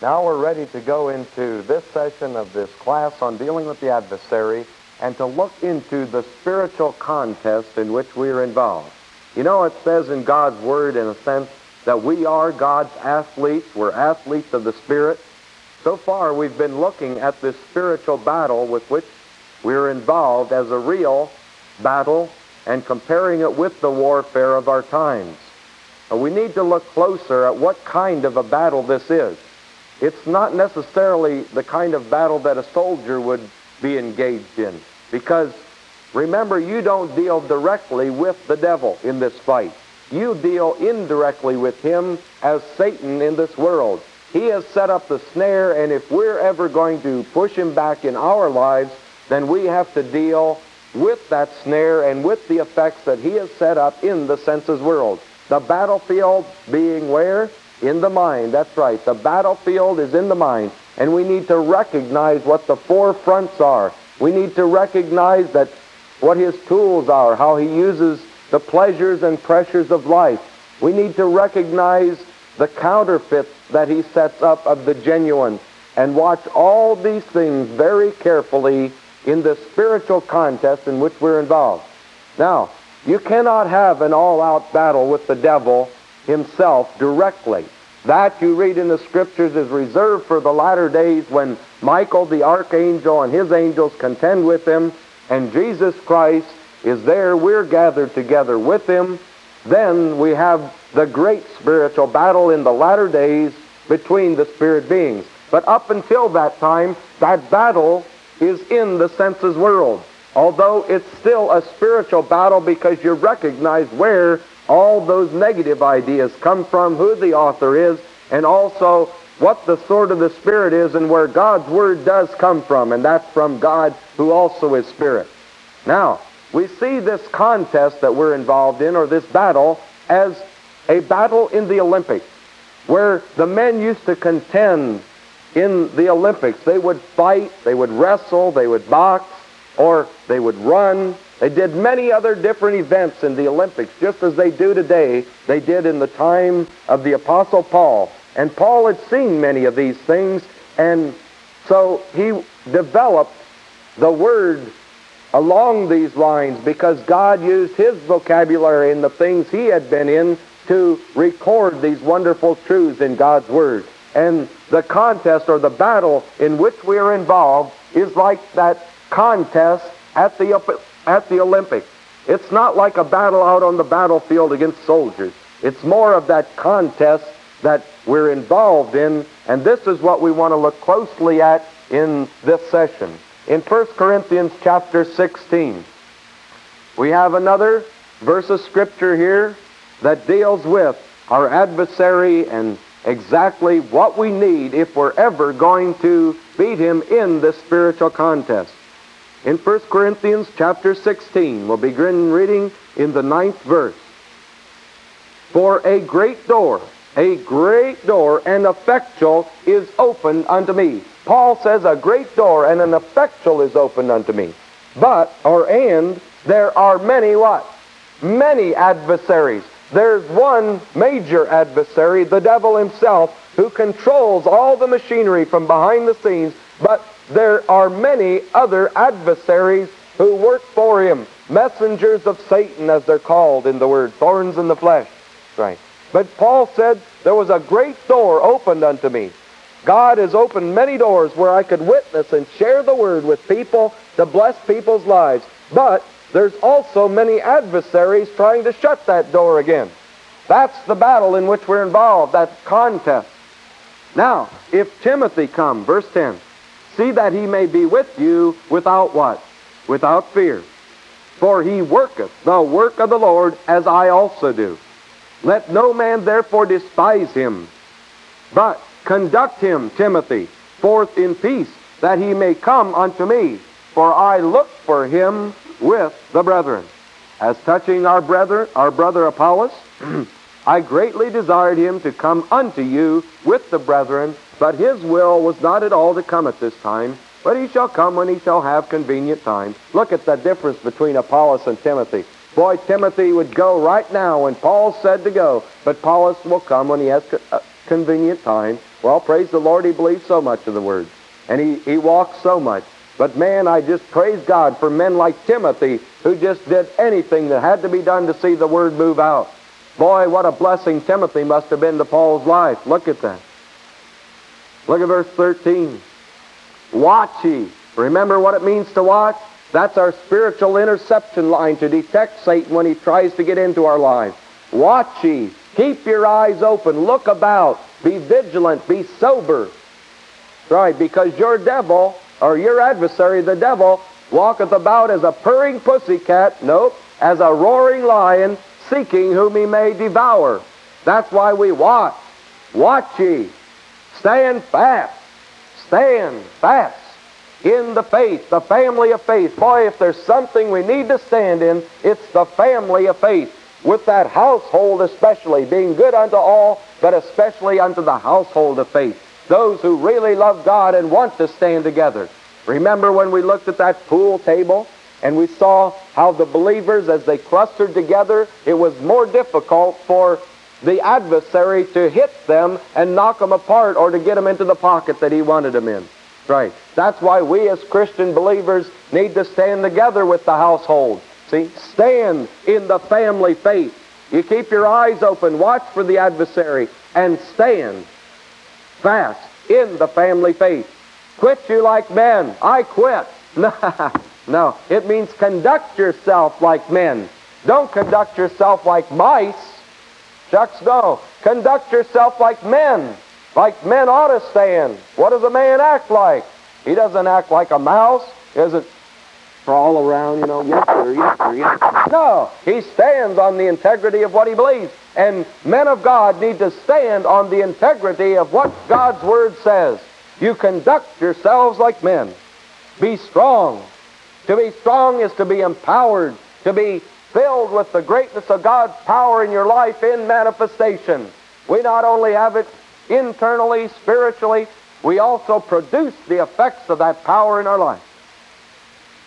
Now we're ready to go into this session of this class on dealing with the adversary and to look into the spiritual contest in which we are involved. You know, it says in God's Word, in a sense, that we are God's athletes. We're athletes of the Spirit. So far, we've been looking at this spiritual battle with which we're involved as a real battle and comparing it with the warfare of our times. But we need to look closer at what kind of a battle this is. It's not necessarily the kind of battle that a soldier would be engaged in. Because remember, you don't deal directly with the devil in this fight. You deal indirectly with him as Satan in this world. He has set up the snare, and if we're ever going to push him back in our lives, then we have to deal with that snare and with the effects that he has set up in the senses world. The battlefield being where? In the mind. That's right. The battlefield is in the mind. And we need to recognize what the four fronts are. We need to recognize that what his tools are, how he uses the pleasures and pressures of life. We need to recognize the counterfeit that he sets up of the genuine and watch all these things very carefully in the spiritual contest in which we're involved. Now, you cannot have an all-out battle with the devil himself directly. That you read in the scriptures is reserved for the latter days when Michael the archangel and his angels contend with him, and Jesus Christ is there. We're gathered together with him. Then we have the great spiritual battle in the latter days between the spirit beings. But up until that time, that battle is in the senses world. Although it's still a spiritual battle because you recognize where all those negative ideas come from, who the author is, and also what the sword of the Spirit is and where God's Word does come from, and that's from God who also is Spirit. Now, we see this contest that we're involved in, or this battle, as a battle in the Olympics, where the men used to contend in the Olympics. They would fight, they would wrestle, they would box, or they would run. They did many other different events in the Olympics, just as they do today, they did in the time of the Apostle Paul. And Paul had seen many of these things, and so he developed the word along these lines because God used his vocabulary in the things he had been in to record these wonderful truths in God's Word. And the contest or the battle in which we are involved is like that contest at the, at the Olympics. It's not like a battle out on the battlefield against soldiers. It's more of that contest that we're involved in, and this is what we want to look closely at in this session. In 1 Corinthians chapter 16, we have another verse of scripture here that deals with our adversary and exactly what we need if we're ever going to beat him in this spiritual contest. In 1 Corinthians chapter 16, we'll begin reading in the ninth verse. For a great door, a great door and effectual is opened unto me. Paul says a great door and an effectual is opened unto me. But, or and, there are many what? Many adversaries. There's one major adversary, the devil himself, who controls all the machinery from behind the scenes, but there are many other adversaries who work for him. Messengers of Satan, as they're called in the word, thorns in the flesh. Right. But Paul said, There was a great door opened unto me. God has opened many doors where I could witness and share the word with people to bless people's lives. But there's also many adversaries trying to shut that door again. That's the battle in which we're involved, that contest. Now, if Timothy come, verse 10, see that he may be with you without what? Without fear. For he worketh the work of the Lord as I also do. Let no man therefore despise him, but conduct him, Timothy, forth in peace, that he may come unto me. For I look for him with the brethren. As touching our brother, our brother Apollos, I greatly desired him to come unto you with the brethren, but his will was not at all to come at this time, but he shall come when he shall have convenient time. Look at the difference between Apollos and Timothy. Boy, Timothy would go right now when Paul said to go, but Apollos will come when he has a uh, convenient time. Well, praise the Lord, he believes so much of the Word. And he, he walks so much. But man, I just praise God for men like Timothy who just did anything that had to be done to see the Word move out. Boy, what a blessing Timothy must have been to Paul's life. Look at that. Look at verse 13. Watch ye. Remember what it means to watch? That's our spiritual interception line to detect Satan when he tries to get into our lives. Watch ye. Keep your eyes open. Look about. Be vigilant. Be sober. Right, because your devil, or your adversary, the devil, walketh about as a purring pussycat, nope, as a roaring lion, seeking whom he may devour. That's why we watch. Watch ye. Stand fast. Stand fast in the faith, the family of faith. Boy, if there's something we need to stand in, it's the family of faith. With that household especially, being good unto all, but especially unto the household of faith. Those who really love God and want to stand together. Remember when we looked at that pool table and we saw how the believers, as they clustered together, it was more difficult for the adversary to hit them and knock them apart or to get them into the pocket that he wanted them in. Right. That's why we as Christian believers need to stand together with the household. See, stand in the family faith. You keep your eyes open, watch for the adversary, and stand fast in the family faith. Quit you like men. I quit. No, it means conduct yourself like men. Don't conduct yourself like mice. Shucks, no. Conduct yourself like men. Like men ought to stand. What does a man act like? He doesn't act like a mouse. He doesn't crawl around, you know, yes sir, yes sir, yes sir. No, he stands on the integrity of what he believes. And men of God need to stand on the integrity of what God's Word says. You conduct yourselves like men. Be strong. To be strong is to be empowered, to be filled with the greatness of God's power in your life in manifestation. We not only have it internally, spiritually, we also produce the effects of that power in our life.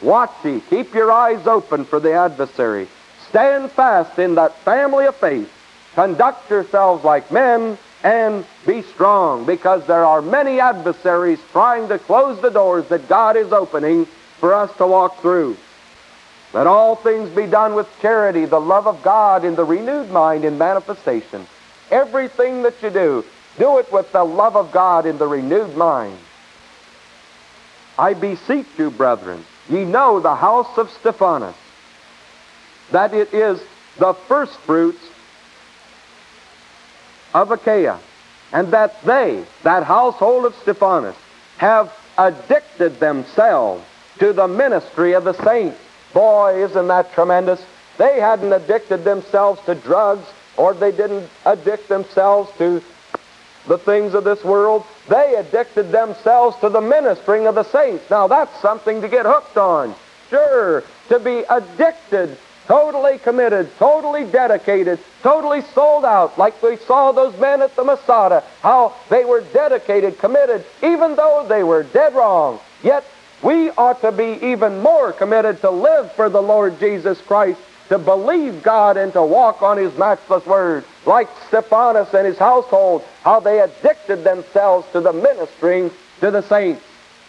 Watch ye, keep your eyes open for the adversary. Stand fast in that family of faith. Conduct yourselves like men and be strong because there are many adversaries trying to close the doors that God is opening for us to walk through. Let all things be done with charity, the love of God in the renewed mind in manifestation. Everything that you do, do it with the love of God in the renewed mind. I beseech you, brethren, ye know the house of Stephanas, that it is the first fruits of Achaia, and that they, that household of Stephanas, have addicted themselves to the ministry of the saints. Boy, isn't that tremendous? They hadn't addicted themselves to drugs, or they didn't addict themselves to the things of this world. They addicted themselves to the ministering of the saints. Now, that's something to get hooked on. Sure, to be addicted, totally committed, totally dedicated, totally sold out, like we saw those men at the Masada, how they were dedicated, committed, even though they were dead wrong. Yet, we ought to be even more committed to live for the Lord Jesus Christ to believe God and to walk on His matchless word, like Stephanas and his household, how they addicted themselves to the ministering to the saints.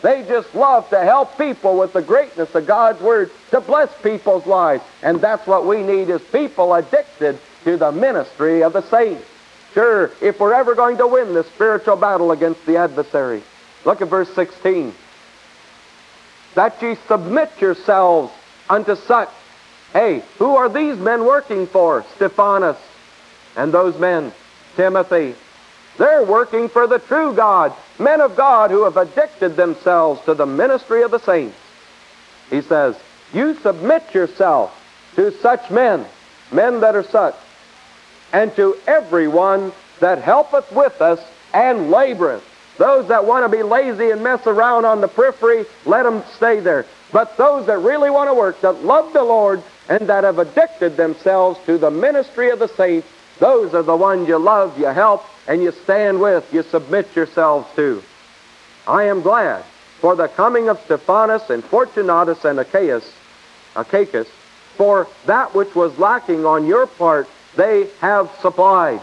They just love to help people with the greatness of God's word, to bless people's lives. And that's what we need is people addicted to the ministry of the saints. Sure, if we're ever going to win this spiritual battle against the adversary. Look at verse 16. That ye submit yourselves unto such Hey, who are these men working for? Stephanas and those men, Timothy. They're working for the true God, men of God who have addicted themselves to the ministry of the saints. He says, You submit yourself to such men, men that are such, and to everyone that helpeth with us and laboreth. Those that want to be lazy and mess around on the periphery, let them stay there. But those that really want to work, that love the Lord, and that have addicted themselves to the ministry of the saints, those are the ones you love, you help, and you stand with, you submit yourselves to. I am glad for the coming of Stephanas and Fortunatus and Achaeus, Achaicus, for that which was lacking on your part they have supplied.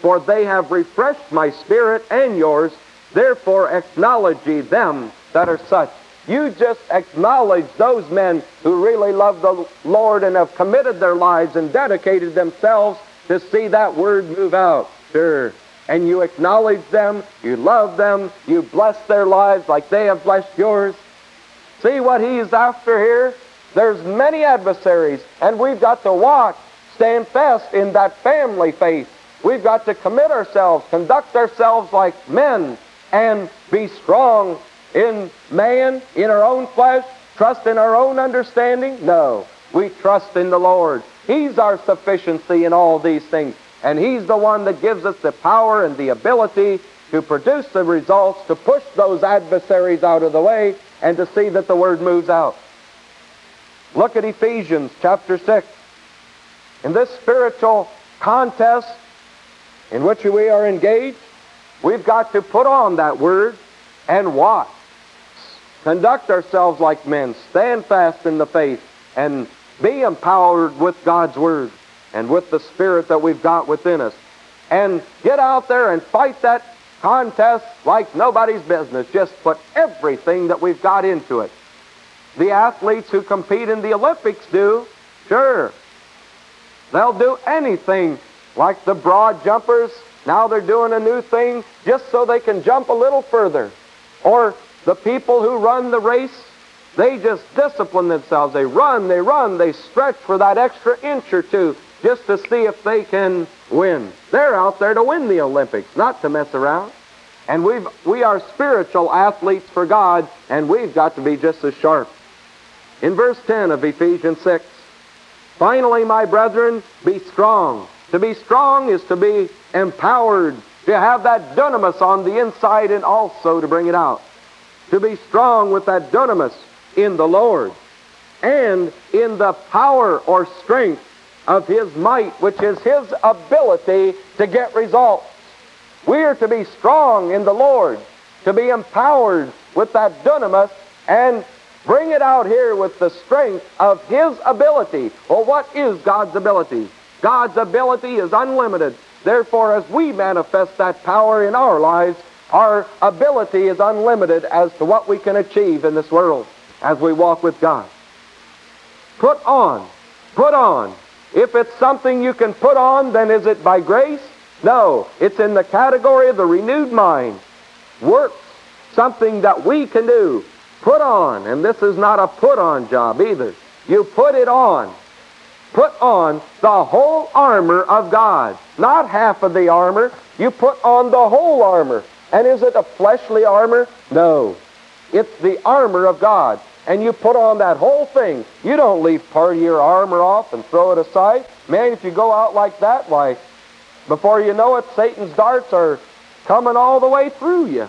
for they have refreshed my spirit and yours. Therefore acknowledge ye them that are such. You just acknowledge those men who really love the Lord and have committed their lives and dedicated themselves to see that word move out. Sure. And you acknowledge them, you love them, you bless their lives like they have blessed yours. See what he's after here? There's many adversaries, and we've got to watch, stand fast in that family faith. We've got to commit ourselves, conduct ourselves like men, and be strong in man, in our own flesh, trust in our own understanding? No. We trust in the Lord. He's our sufficiency in all these things. And He's the one that gives us the power and the ability to produce the results, to push those adversaries out of the way, and to see that the Word moves out. Look at Ephesians chapter 6. In this spiritual contest in which we are engaged, we've got to put on that Word and watch conduct ourselves like men, stand fast in the faith, and be empowered with God's Word and with the Spirit that we've got within us. And get out there and fight that contest like nobody's business. Just put everything that we've got into it. The athletes who compete in the Olympics do, sure. They'll do anything like the broad jumpers. Now they're doing a new thing just so they can jump a little further. Or the people who run the race, they just discipline themselves. They run, they run, they stretch for that extra inch or two just to see if they can win. They're out there to win the Olympics, not to mess around. And we've, we are spiritual athletes for God, and we've got to be just as sharp. In verse 10 of Ephesians 6, finally, my brethren, be strong. To be strong is to be empowered, to have that dunamis on the inside and also to bring it out to be strong with that dunamis in the Lord and in the power or strength of His might, which is His ability to get results. We are to be strong in the Lord, to be empowered with that dunamis and bring it out here with the strength of His ability. Well, what is God's ability? God's ability is unlimited. Therefore, as we manifest that power in our lives, our ability is unlimited as to what we can achieve in this world as we walk with God. Put on. Put on. If it's something you can put on, then is it by grace? No. It's in the category of the renewed mind. Works. Something that we can do. Put on. And this is not a put on job either. You put it on. Put on the whole armor of God. Not half of the armor. You put on the whole armor. And is it a fleshly armor? No. It's the armor of God. And you put on that whole thing. You don't leave part of your armor off and throw it aside. Man, if you go out like that, why, before you know it, Satan's darts are coming all the way through you.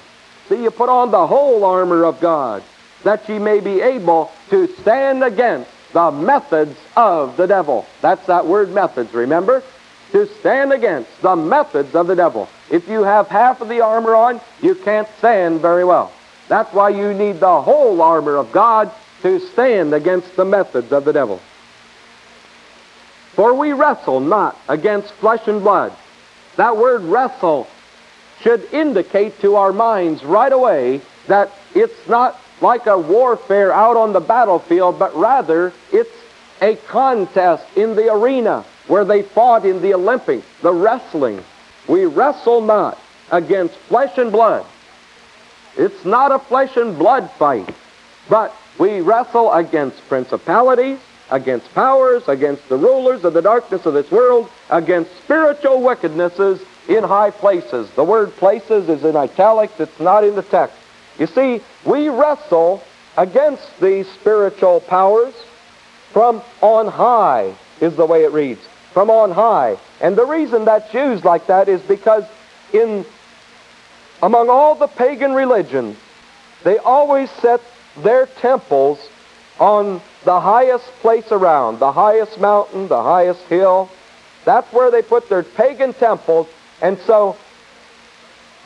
See, you put on the whole armor of God, that ye may be able to stand against the methods of the devil. That's that word methods, remember? To stand against the methods of the devil. If you have half of the armor on, you can't stand very well. That's why you need the whole armor of God to stand against the methods of the devil. For we wrestle not against flesh and blood. That word wrestle should indicate to our minds right away that it's not like a warfare out on the battlefield, but rather it's a contest in the arena where they fought in the Olympics, the wrestling. We wrestle not against flesh and blood. It's not a flesh and blood fight, but we wrestle against principalities, against powers, against the rulers of the darkness of this world, against spiritual wickednesses in high places. The word places is in italics, it's not in the text. You see, we wrestle against these spiritual powers from on high, is the way it reads from on high. And the reason that's used like that is because in among all the pagan religions, they always set their temples on the highest place around, the highest mountain, the highest hill. That's where they put their pagan temples. And so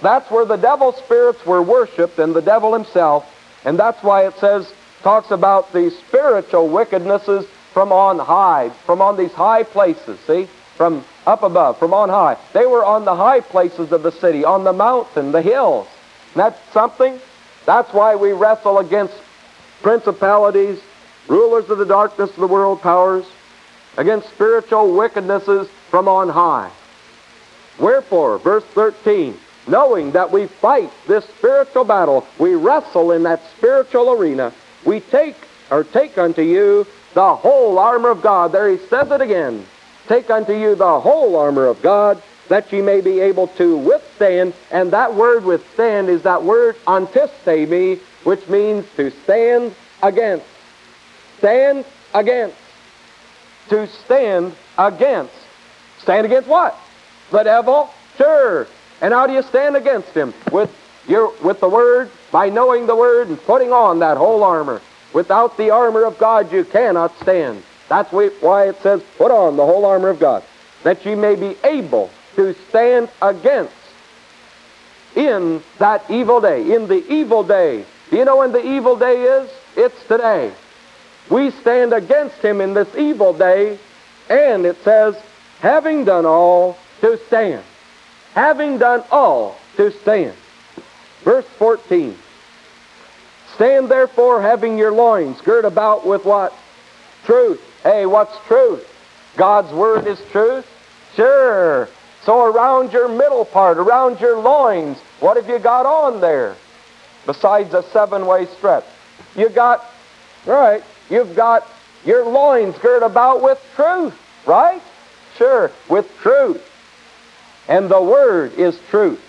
that's where the devil spirits were worshipped and the devil himself. And that's why it says, talks about the spiritual wickednesses from on high, from on these high places, see? from up above, from on high. They were on the high places of the city, on the mountain, the hills. that's something. That's why we wrestle against principalities, rulers of the darkness of the world, powers, against spiritual wickednesses from on high. Wherefore, verse 13, knowing that we fight this spiritual battle, we wrestle in that spiritual arena, we take or take unto you the whole armor of God. There he says it again. Take unto you the whole armor of God, that ye may be able to withstand. And that word withstand is that word antistemi, which means to stand against. Stand against. To stand against. Stand against what? The devil? Sure. And how do you stand against him? With your with the word, by knowing the word and putting on that whole armor. Without the armor of God you cannot stand. That's why it says, put on the whole armor of God, that ye may be able to stand against in that evil day. In the evil day. Do you know when the evil day is? It's today. We stand against him in this evil day, and it says, having done all to stand. Having done all to stand. Verse 14. Stand therefore having your loins girt about with what? Truth. Hey, what's truth? God's word is truth? Sure. So around your middle part, around your loins, what have you got on there? Besides a seven-way stretch. You got, right, you've got your loins girt about with truth, right? Sure, with truth. And the word is truth.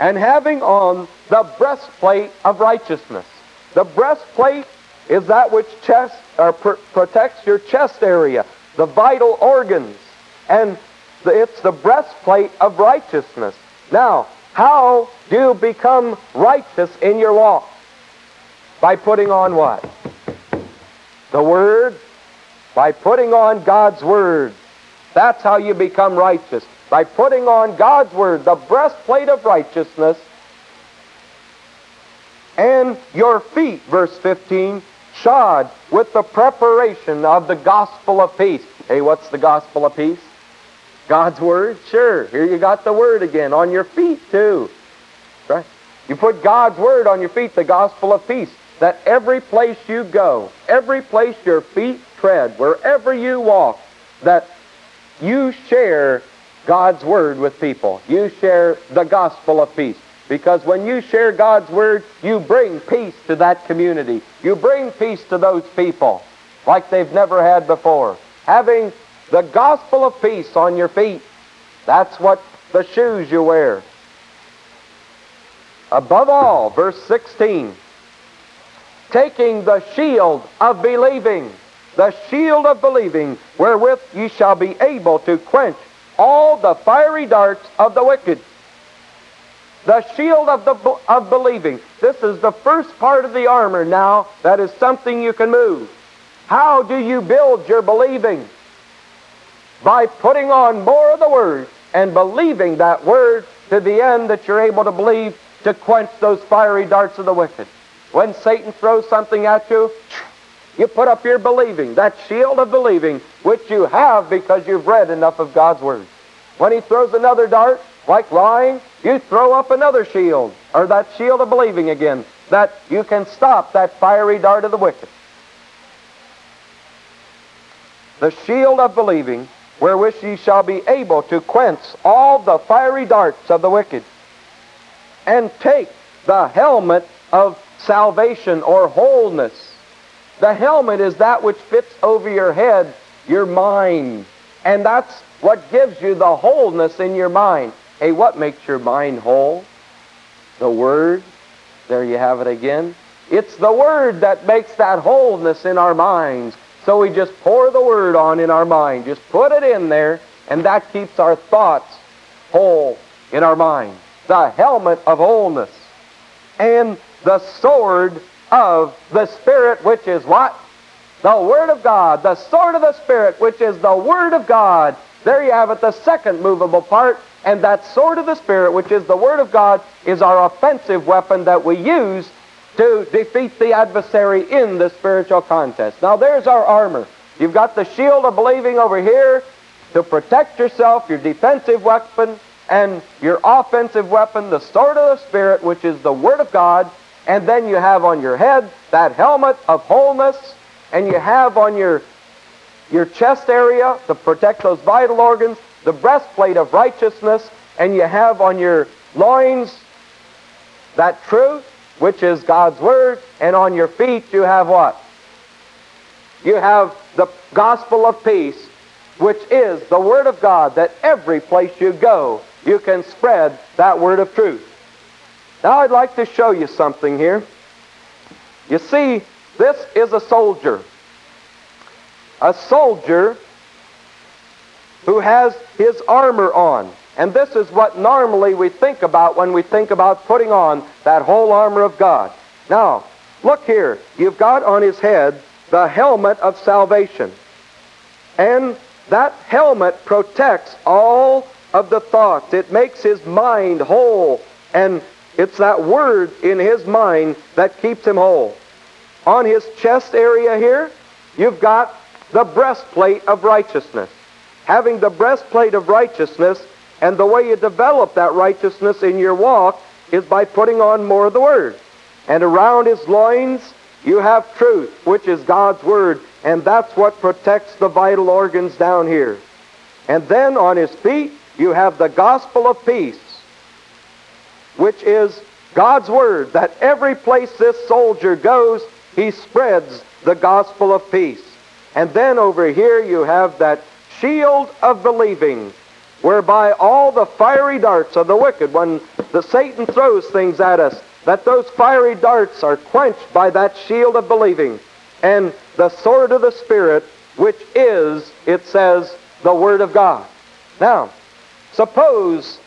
And having on the breastplate of righteousness. The breastplate is that which chest or pr- protects your chest area, the vital organs, and the, it's the breastplate of righteousness. Now, how do you become righteous in your walk? By putting on what? The Word. By putting on God's Word. That's how you become righteous. By putting on God's Word, the breastplate of righteousness, and your feet, verse 15, shod with the preparation of the gospel of peace. Hey, what's the gospel of peace? God's Word? Sure. Here you got the Word again on your feet, too. Right? You put God's Word on your feet, the gospel of peace, that every place you go, every place your feet tread, wherever you walk, that you share God's Word with people. You share the gospel of peace. Because when you share God's Word, you bring peace to that community. You bring peace to those people like they've never had before. Having the gospel of peace on your feet, that's what the shoes you wear. Above all, verse 16, taking the shield of believing, the shield of believing, wherewith ye shall be able to quench all the fiery darts of the wicked. The shield of, the, of believing. This is the first part of the armor now that is something you can move. How do you build your believing? By putting on more of the Word and believing that Word to the end that you're able to believe to quench those fiery darts of the wicked. When Satan throws something at you, you put up your believing, that shield of believing, which you have because you've read enough of God's Word. When he throws another dart, like lying, you throw up another shield, or that shield of believing again, that you can stop that fiery dart of the wicked. The shield of believing, wherewith ye shall be able to quench all the fiery darts of the wicked, and take the helmet of salvation or wholeness. The helmet is that which fits over your head, your mind, and that's what gives you the wholeness in your mind. Hey, what makes your mind whole? The Word. There you have it again. It's the Word that makes that wholeness in our minds. So we just pour the Word on in our mind. Just put it in there, and that keeps our thoughts whole in our mind. The helmet of wholeness. And the sword of the Spirit, which is what? The Word of God. The sword of the Spirit, which is the Word of God. There you have it, the second movable part and that sword of the Spirit, which is the Word of God, is our offensive weapon that we use to defeat the adversary in the spiritual contest. Now, there's our armor. You've got the shield of believing over here, to protect yourself, your defensive weapon, and your offensive weapon, the sword of the Spirit, which is the Word of God, and then you have on your head that helmet of wholeness, and you have on your your chest area to protect those vital organs, the breastplate of righteousness, and you have on your loins that truth, which is God's Word, and on your feet you have what? You have the gospel of peace, which is the Word of God, that every place you go, you can spread that word of truth. Now I'd like to show you something here. You see, this is a soldier. A soldier who has his armor on. And this is what normally we think about when we think about putting on that whole armor of God. Now, look here. You've got on his head the helmet of salvation. And that helmet protects all of the thoughts. It makes his mind whole. And it's that word in his mind that keeps him whole. On his chest area here, you've got the breastplate of righteousness. Having the breastplate of righteousness, and the way you develop that righteousness in your walk is by putting on more of the Word. And around his loins, you have truth, which is God's Word, and that's what protects the vital organs down here. And then on his feet, you have the gospel of peace, which is God's Word, that every place this soldier goes, he spreads the gospel of peace. And then over here you have that shield of believing, whereby all the fiery darts of the wicked, when the Satan throws things at us, that those fiery darts are quenched by that shield of believing. And the sword of the Spirit, which is, it says, the Word of God. Now, suppose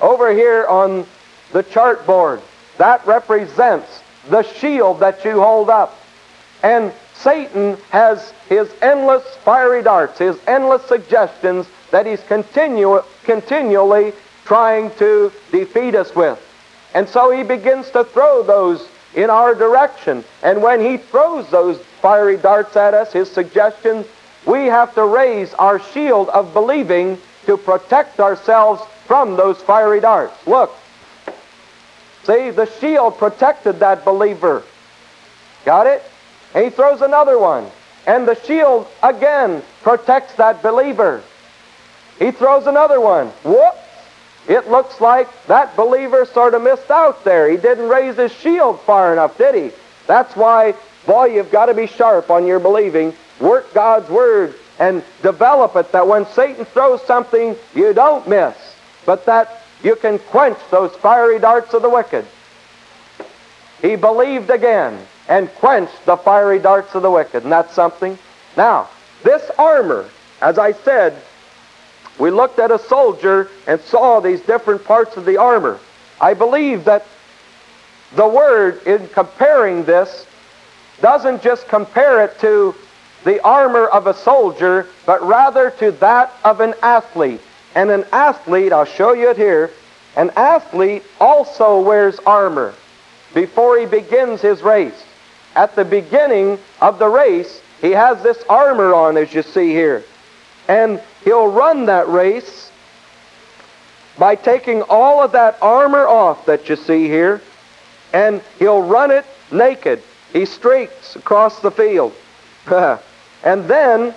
over here on the chart board. that represents the shield that you hold up. And Satan has his endless fiery darts, his endless suggestions that he's continu- continually trying to defeat us with. And so he begins to throw those in our direction. And when he throws those fiery darts at us, his suggestions, we have to raise our shield of believing to protect ourselves from those fiery darts. Look. See, the shield protected that believer. Got it? And he throws another one. And the shield again protects that believer. He throws another one. Whoops! It looks like that believer sort of missed out there. He didn't raise his shield far enough, did he? That's why, boy, you've got to be sharp on your believing. Work God's Word and develop it that when Satan throws something, you don't miss, but that you can quench those fiery darts of the wicked. He believed again and quenched the fiery darts of the wicked. And that's something. Now, this armor, as I said, we looked at a soldier and saw these different parts of the armor. I believe that the word in comparing this doesn't just compare it to the armor of a soldier, but rather to that of an athlete. And an athlete, I'll show you it here, an athlete also wears armor before he begins his race at the beginning of the race, he has this armor on, as you see here. And he'll run that race by taking all of that armor off that you see here, and he'll run it naked. He streaks across the field. and then,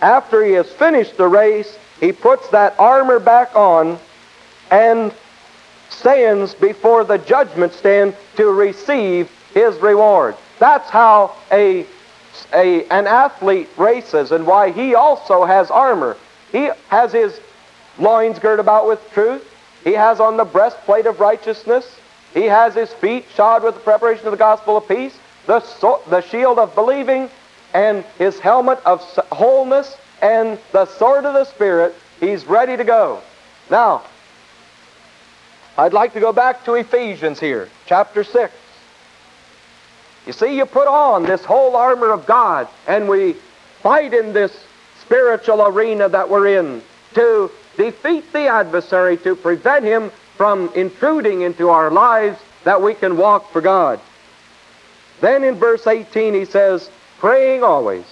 after he has finished the race, he puts that armor back on and stands before the judgment stand to receive his reward. That's how a, a, an athlete races and why he also has armor. He has his loins girt about with truth. He has on the breastplate of righteousness. He has his feet shod with the preparation of the gospel of peace, the, so, the shield of believing, and his helmet of wholeness, and the sword of the Spirit. He's ready to go. Now, I'd like to go back to Ephesians here, chapter 6. You see, you put on this whole armor of God, and we fight in this spiritual arena that we're in to defeat the adversary, to prevent him from intruding into our lives that we can walk for God. Then in verse 18 he says, praying always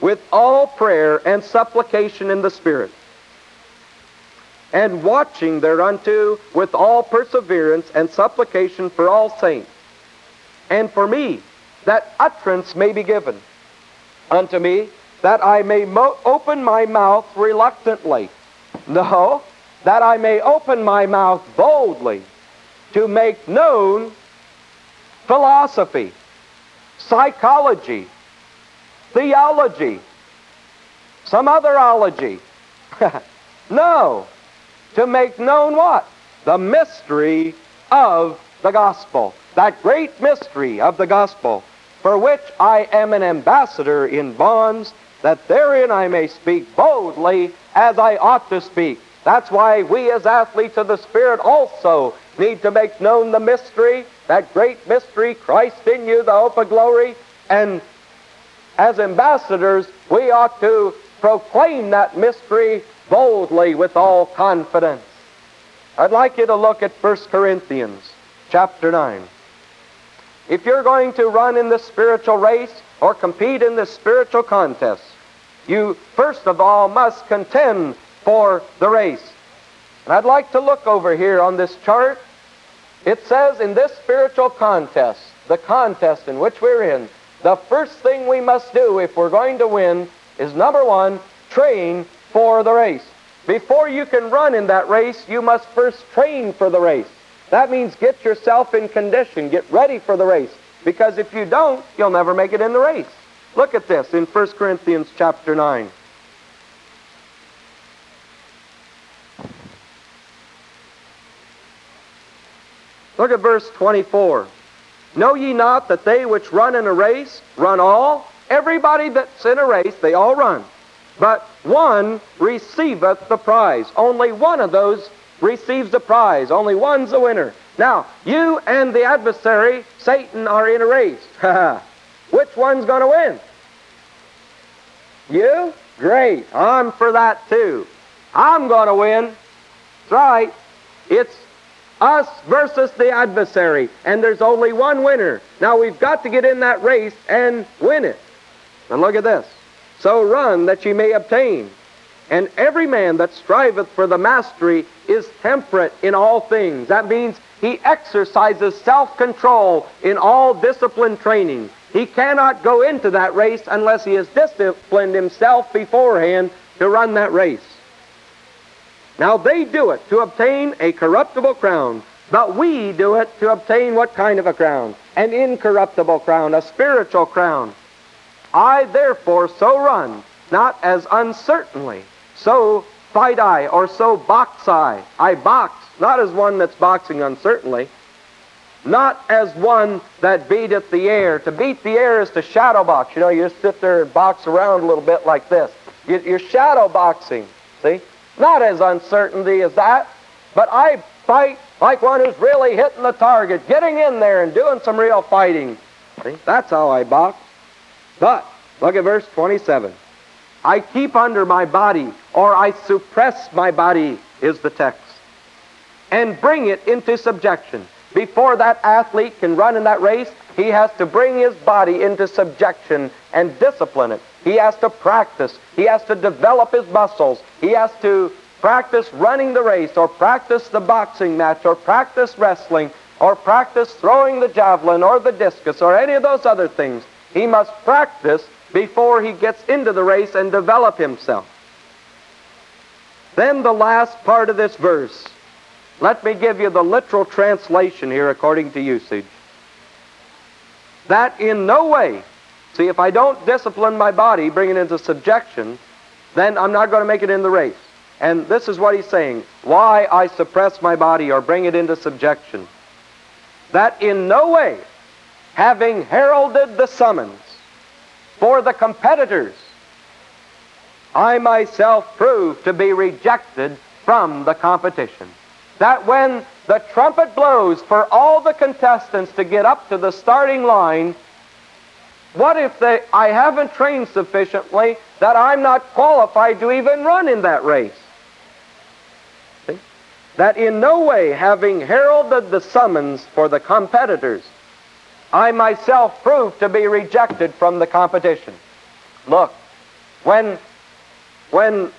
with all prayer and supplication in the Spirit, and watching thereunto with all perseverance and supplication for all saints, and for me, that utterance may be given unto me, that I may open my mouth reluctantly. No, that I may open my mouth boldly to make known philosophy, psychology, theology, some other ology. no, to make known what? The mystery of the gospel. That great mystery of the gospel, for which I am an ambassador in bonds, that therein I may speak boldly as I ought to speak. That's why we as athletes of the Spirit also need to make known the mystery, that great mystery, Christ in you, the hope of glory. And as ambassadors, we ought to proclaim that mystery boldly with all confidence. I'd like you to look at 1 Corinthians chapter 9. If you're going to run in the spiritual race or compete in the spiritual contest, you first of all must contend for the race. And I'd like to look over here on this chart. It says in this spiritual contest, the contest in which we're in, the first thing we must do if we're going to win is number one, train for the race. Before you can run in that race, you must first train for the race. That means get yourself in condition, get ready for the race. Because if you don't, you'll never make it in the race. Look at this in 1 Corinthians chapter 9. Look at verse 24. Know ye not that they which run in a race run all? Everybody that's in a race, they all run. But one receiveth the prize. Only one of those receives the prize. Only one's the winner. Now, you and the adversary, Satan, are in a race. Which one's going to win? You? Great. I'm for that too. I'm going to win. That's right. It's us versus the adversary, and there's only one winner. Now we've got to get in that race and win it. And look at this. So run that ye may obtain. And every man that striveth for the mastery is temperate in all things. That means he exercises self-control in all discipline training. He cannot go into that race unless he has disciplined himself beforehand to run that race. Now they do it to obtain a corruptible crown, but we do it to obtain what kind of a crown? An incorruptible crown, a spiritual crown. I therefore so run, not as uncertainly, so fight I, or so box I. I box, not as one that's boxing uncertainly, not as one that beateth the air. To beat the air is to shadow box. You know, you just sit there and box around a little bit like this. You're shadow boxing, see? Not as uncertainty as that, but I fight like one who's really hitting the target, getting in there and doing some real fighting. See? That's how I box. But, look at verse 27. I keep under my body, or I suppress my body, is the text, and bring it into subjection. Before that athlete can run in that race, he has to bring his body into subjection and discipline it. He has to practice. He has to develop his muscles. He has to practice running the race, or practice the boxing match, or practice wrestling, or practice throwing the javelin, or the discus, or any of those other things. He must practice before he gets into the race and develop himself. Then the last part of this verse. Let me give you the literal translation here according to usage. That in no way, see, if I don't discipline my body, bring it into subjection, then I'm not going to make it in the race. And this is what he's saying why I suppress my body or bring it into subjection. That in no way having heralded the summons for the competitors, I myself prove to be rejected from the competition. That when the trumpet blows for all the contestants to get up to the starting line, what if they, I haven't trained sufficiently that I'm not qualified to even run in that race? See? That in no way, having heralded the summons for the competitors, I myself proved to be rejected from the competition. Look, when, when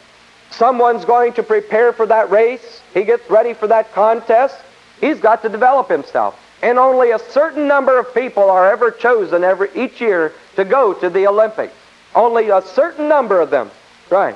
someone's going to prepare for that race, he gets ready for that contest, he's got to develop himself. And only a certain number of people are ever chosen every each year to go to the Olympics. Only a certain number of them. Right.